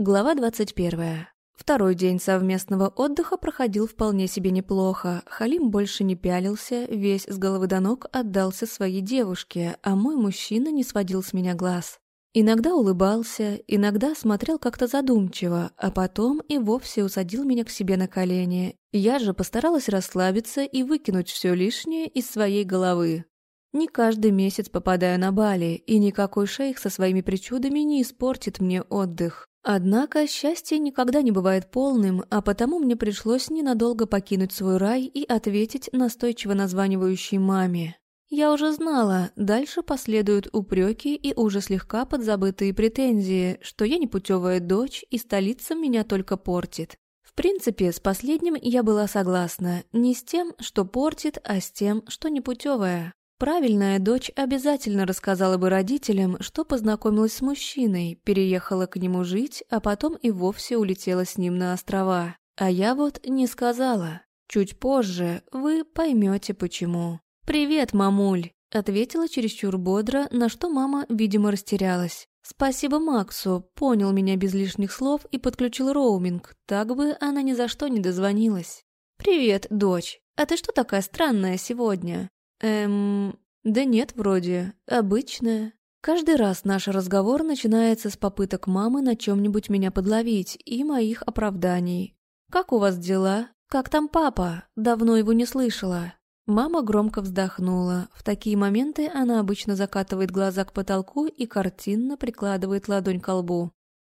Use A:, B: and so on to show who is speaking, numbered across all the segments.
A: Глава 21. Второй день совместного отдыха проходил вполне себе неплохо. Халим больше не пялился, весь с головы до ног отдался своей девушке, а мой мужчина не сводил с меня глаз. Иногда улыбался, иногда смотрел как-то задумчиво, а потом и вовсе усадил меня к себе на колени. Я же постаралась расслабиться и выкинуть все лишнее из своей головы. Не каждый месяц попадаю на Бали, и никакой шейх со своими причудами не испортит мне отдых. Однако счастье никогда не бывает полным, а потому мне пришлось ненадолго покинуть свой рай и ответить настойчиво названивающей маме. Я уже знала, дальше последуют упреки и уже слегка подзабытые претензии, что я непутевая дочь и столица меня только портит. В принципе, с последним я была согласна, не с тем, что портит, а с тем, что непутевая. Правильная дочь обязательно рассказала бы родителям, что познакомилась с мужчиной, переехала к нему жить, а потом и вовсе улетела с ним на острова. А я вот не сказала. Чуть позже вы поймете почему. «Привет, мамуль!» — ответила чересчур бодро, на что мама, видимо, растерялась. «Спасибо Максу, понял меня без лишних слов и подключил роуминг, так бы она ни за что не дозвонилась». «Привет, дочь. А ты что такая странная сегодня?» Эм... Да нет, вроде. Обычная. Каждый раз наш разговор начинается с попыток мамы на чем-нибудь меня подловить и моих оправданий. «Как у вас дела? Как там папа? Давно его не слышала». Мама громко вздохнула. В такие моменты она обычно закатывает глаза к потолку и картинно прикладывает ладонь к лбу.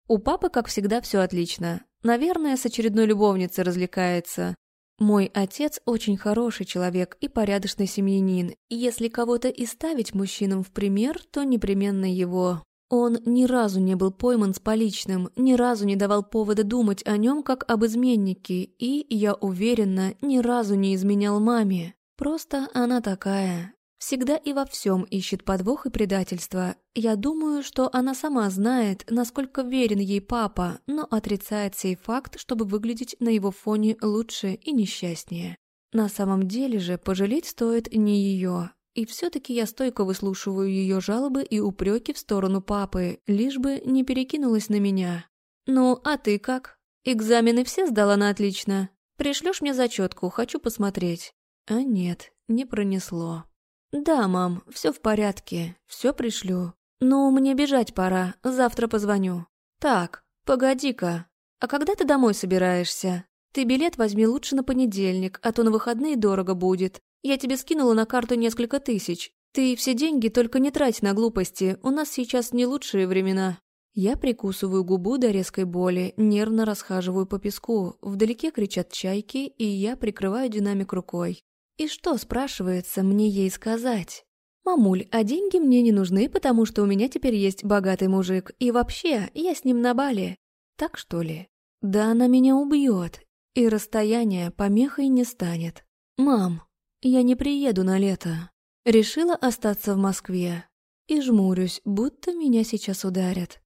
A: У папы, как всегда, все отлично. Наверное, с очередной любовницей развлекается. Мой отец очень хороший человек и порядочный семьянин, и если кого-то и ставить мужчинам в пример, то непременно его. Он ни разу не был пойман с поличным, ни разу не давал повода думать о нем как об изменнике, и, я уверена, ни разу не изменял маме. Просто она такая, всегда и во всем ищет подвох и предательство. Я думаю, что она сама знает, насколько верен ей папа, но отрицает сей факт, чтобы выглядеть на его фоне лучше и несчастнее. На самом деле же пожалеть стоит не ее. И все-таки я стойко выслушиваю ее жалобы и упреки в сторону папы, лишь бы не перекинулась на меня. «Ну, а ты как? Экзамены все сдала на отлично? Пришлешь мне зачетку, хочу посмотреть». А нет, не пронесло. «Да, мам, все в порядке, все пришлю. Но мне бежать пора, завтра позвоню». «Так, погоди-ка, а когда ты домой собираешься? Ты билет возьми лучше на понедельник, а то на выходные дорого будет. Я тебе скинула на карту несколько тысяч. Ты все деньги только не трать на глупости, у нас сейчас не лучшие времена». Я прикусываю губу до резкой боли, нервно расхаживаю по песку. Вдалеке кричат чайки, и я прикрываю динамик рукой. И что, спрашивается, мне ей сказать? «Мамуль, а деньги мне не нужны, потому что у меня теперь есть богатый мужик, и вообще, я с ним на бале. Так что ли? Да она меня убьет, и расстояние помехой не станет. Мам, я не приеду на лето. Решила остаться в Москве. И жмурюсь, будто меня сейчас ударят.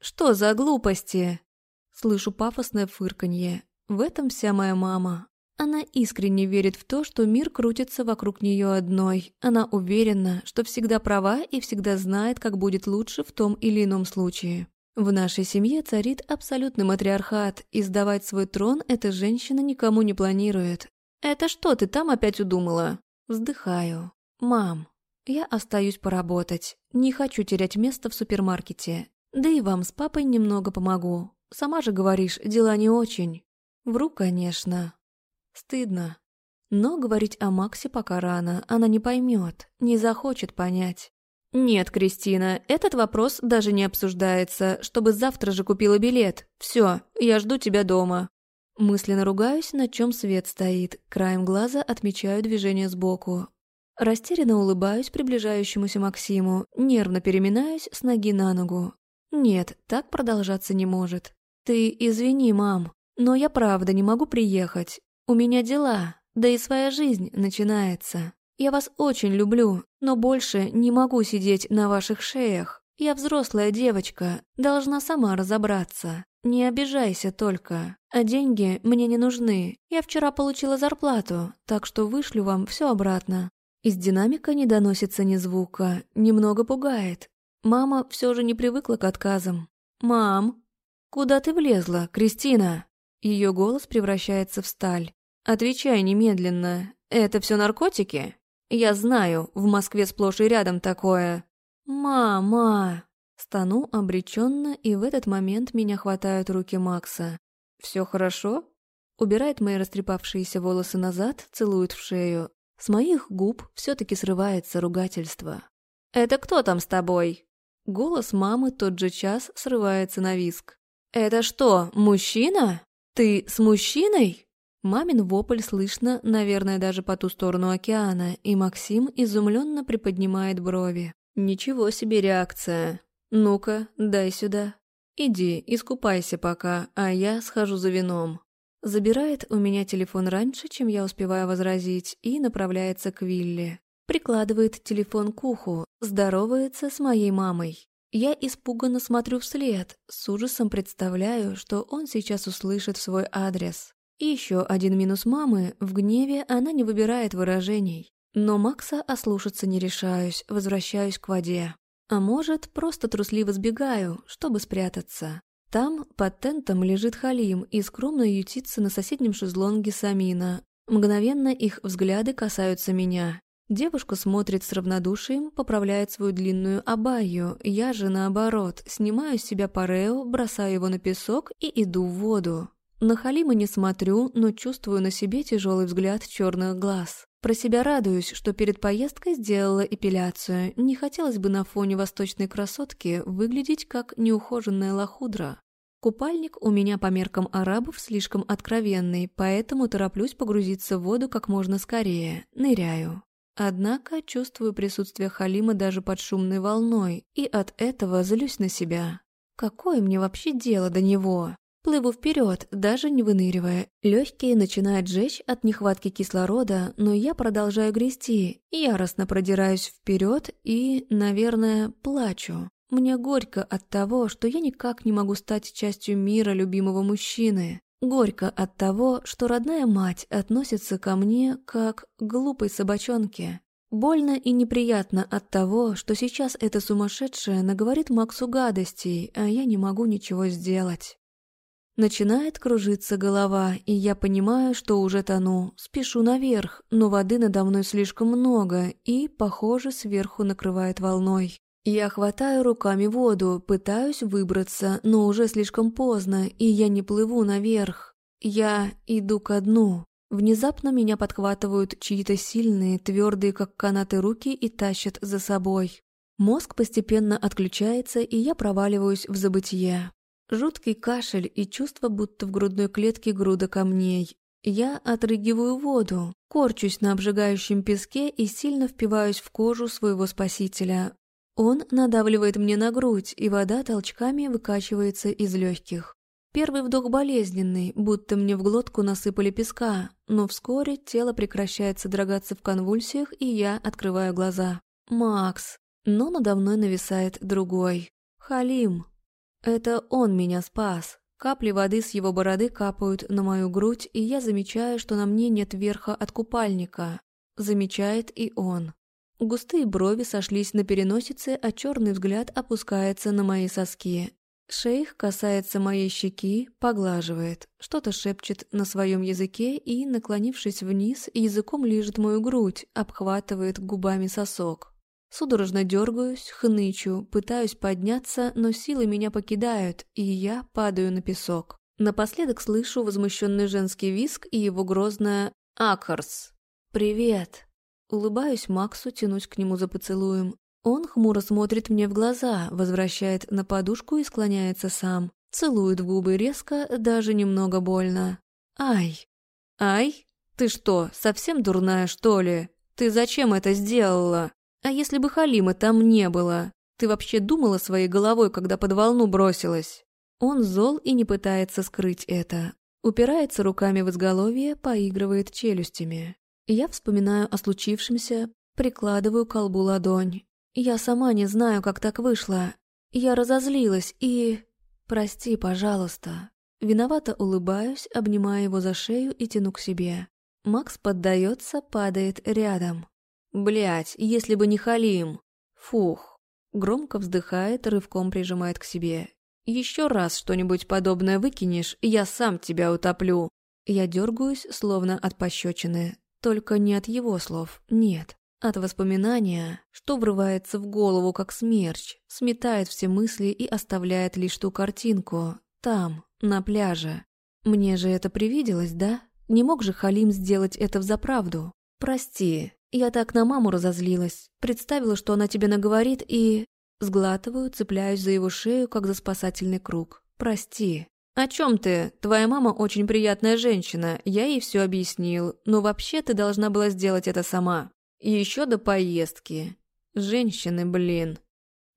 A: Что за глупости? Слышу пафосное фырканье. В этом вся моя мама. Она искренне верит в то, что мир крутится вокруг нее одной. Она уверена, что всегда права и всегда знает, как будет лучше в том или ином случае. В нашей семье царит абсолютный матриархат, и сдавать свой трон эта женщина никому не планирует. «Это что ты там опять удумала?» Вздыхаю. «Мам, я остаюсь поработать. Не хочу терять место в супермаркете. Да и вам с папой немного помогу. Сама же говоришь, дела не очень». Вру, конечно. Стыдно. Но говорить о Максе пока рано, она не поймет, не захочет понять. «Нет, Кристина, этот вопрос даже не обсуждается, чтобы завтра же купила билет. Все, я жду тебя дома». Мысленно ругаюсь, на чем свет стоит, краем глаза отмечаю движение сбоку. Растерянно улыбаюсь приближающемуся Максиму, нервно переминаюсь с ноги на ногу. «Нет, так продолжаться не может. Ты извини, мам, но я правда не могу приехать. У меня дела, да и своя жизнь начинается. Я вас очень люблю, но больше не могу сидеть на ваших шеях. Я взрослая девочка, должна сама разобраться. Не обижайся только. А деньги мне не нужны. Я вчера получила зарплату, так что вышлю вам все обратно. Из динамика не доносится ни звука, немного пугает. Мама все же не привыкла к отказам. «Мам!» «Куда ты влезла, Кристина?» Ее голос превращается в сталь. «Отвечай немедленно. Это все наркотики?» «Я знаю, в Москве сплошь и рядом такое». «Мама!» Стану обреченно, и в этот момент меня хватают руки Макса. «Все хорошо?» Убирает мои растрепавшиеся волосы назад, целует в шею. С моих губ все-таки срывается ругательство. «Это кто там с тобой?» Голос мамы тот же час срывается на виск. «Это что, мужчина? Ты с мужчиной?» Мамин вопль слышно, наверное, даже по ту сторону океана, и Максим изумленно приподнимает брови. «Ничего себе реакция. Ну-ка, дай сюда. Иди, искупайся пока, а я схожу за вином». Забирает у меня телефон раньше, чем я успеваю возразить, и направляется к Вилле. Прикладывает телефон к уху, здоровается с моей мамой. Я испуганно смотрю вслед, с ужасом представляю, что он сейчас услышит свой адрес. Еще один минус мамы – в гневе она не выбирает выражений. Но Макса ослушаться не решаюсь, возвращаюсь к воде. А может, просто трусливо сбегаю, чтобы спрятаться. Там, под тентом, лежит Халим и скромно ютится на соседнем шезлонге Самина. Мгновенно их взгляды касаются меня. Девушка смотрит с равнодушием, поправляет свою длинную абайю. Я же, наоборот, снимаю с себя парео, бросаю его на песок и иду в воду. На Халима не смотрю, но чувствую на себе тяжелый взгляд черных глаз. Про себя радуюсь, что перед поездкой сделала эпиляцию. Не хотелось бы на фоне восточной красотки выглядеть как неухоженная лохудра. Купальник у меня по меркам арабов слишком откровенный, поэтому тороплюсь погрузиться в воду как можно скорее. Ныряю. Однако чувствую присутствие Халима даже под шумной волной, и от этого злюсь на себя. Какое мне вообще дело до него? Плыву вперед, даже не выныривая. Легкие начинают жечь от нехватки кислорода, но я продолжаю грести, яростно продираюсь вперед и, наверное, плачу. Мне горько от того, что я никак не могу стать частью мира любимого мужчины. Горько от того, что родная мать относится ко мне как к глупой собачонке. Больно и неприятно от того, что сейчас эта сумасшедшая наговорит Максу гадостей, а я не могу ничего сделать. Начинает кружиться голова, и я понимаю, что уже тону. Спешу наверх, но воды надо мной слишком много, и, похоже, сверху накрывает волной. Я хватаю руками воду, пытаюсь выбраться, но уже слишком поздно, и я не плыву наверх. Я иду ко дну. Внезапно меня подхватывают чьи-то сильные, твердые, как канаты руки, и тащат за собой. Мозг постепенно отключается, и я проваливаюсь в забытье. Жуткий кашель и чувство, будто в грудной клетке груда камней. Я отрыгиваю воду, корчусь на обжигающем песке и сильно впиваюсь в кожу своего спасителя. Он надавливает мне на грудь, и вода толчками выкачивается из легких. Первый вдох болезненный, будто мне в глотку насыпали песка, но вскоре тело прекращает содрогаться в конвульсиях, и я открываю глаза. Макс. Но надо мной нависает другой. Халим. Это он меня спас. Капли воды с его бороды капают на мою грудь, и я замечаю, что на мне нет верха от купальника. Замечает и он. Густые брови сошлись на переносице, а черный взгляд опускается на мои соски. Шейх касается моей щеки, поглаживает, что-то шепчет на своем языке и, наклонившись вниз, языком лижет мою грудь, обхватывает губами сосок. Судорожно дергаюсь, хнычу, пытаюсь подняться, но силы меня покидают, и я падаю на песок. Напоследок слышу возмущенный женский виск и его грозное «Акхарс». «Привет!» Улыбаюсь Максу, тянусь к нему за поцелуем. Он хмуро смотрит мне в глаза, возвращает на подушку и склоняется сам. Целует в губы резко, даже немного больно. «Ай! Ай! Ты что, совсем дурная, что ли? Ты зачем это сделала? А если бы Халима там не было? Ты вообще думала своей головой, когда под волну бросилась?» Он зол и не пытается скрыть это. Упирается руками в изголовье, поигрывает челюстями. Я вспоминаю о случившемся, прикладываю к колбу ладонь. Я сама не знаю, как так вышло. Я разозлилась и... Прости, пожалуйста. Виновато улыбаюсь, обнимая его за шею и тяну к себе. Макс поддается, падает рядом. Блять, если бы не Халим. Фух. Громко вздыхает, рывком прижимает к себе. Еще раз что-нибудь подобное выкинешь, я сам тебя утоплю. Я дергаюсь, словно от пощечины. Только не от его слов, нет. От воспоминания, что врывается в голову как смерч, сметает все мысли и оставляет лишь ту картинку. Там, на пляже. Мне же это привиделось, да? Не мог же Халим сделать это взаправду? Прости, я так на маму разозлилась. Представила, что она тебе наговорит и... Сглатываю, цепляюсь за его шею, как за спасательный круг. Прости. «О чем ты? Твоя мама очень приятная женщина, я ей все объяснил, но вообще ты должна была сделать это сама. Еще до поездки. Женщины, блин».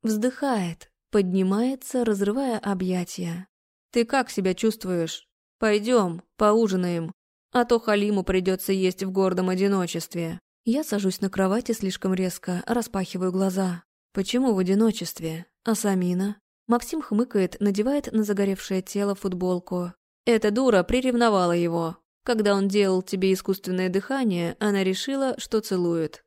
A: Вздыхает, поднимается, разрывая объятия. «Ты как себя чувствуешь? Пойдем, поужинаем, а то Халиму придется есть в гордом одиночестве». Я сажусь на кровати слишком резко, распахиваю глаза. Почему в одиночестве? А Самина? Максим хмыкает, надевает на загоревшее тело футболку. Эта дура приревновала его. Когда он делал тебе искусственное дыхание, она решила, что целует.